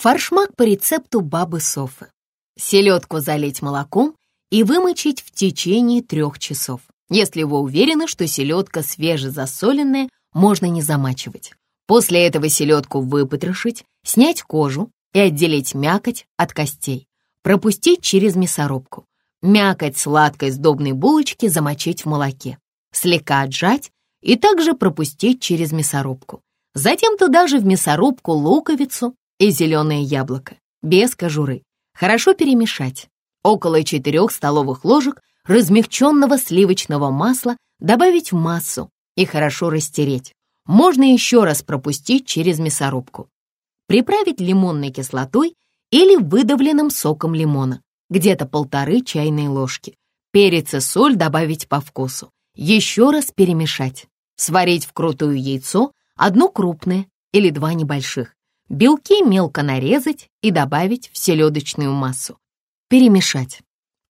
Форшмак по рецепту бабы Софы. Селедку залить молоком и вымочить в течение трех часов. Если вы уверены, что селедка свежезасоленная, можно не замачивать. После этого селедку выпотрошить, снять кожу и отделить мякоть от костей. Пропустить через мясорубку. Мякоть сладкой сдобной булочки замочить в молоке. Слегка отжать и также пропустить через мясорубку. Затем туда же в мясорубку луковицу и зеленое яблоко, без кожуры. Хорошо перемешать. Около 4 столовых ложек размягченного сливочного масла добавить в массу и хорошо растереть. Можно еще раз пропустить через мясорубку. Приправить лимонной кислотой или выдавленным соком лимона, где-то полторы чайные ложки. Перец и соль добавить по вкусу. Еще раз перемешать. Сварить вкрутую яйцо, одно крупное или два небольших. Белки мелко нарезать и добавить в селедочную массу. Перемешать.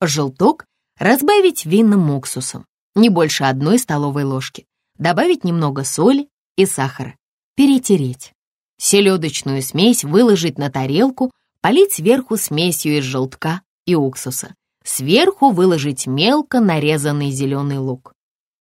Желток разбавить винным уксусом, не больше одной столовой ложки. Добавить немного соли и сахара. Перетереть. Селедочную смесь выложить на тарелку, полить сверху смесью из желтка и уксуса. Сверху выложить мелко нарезанный зеленый лук.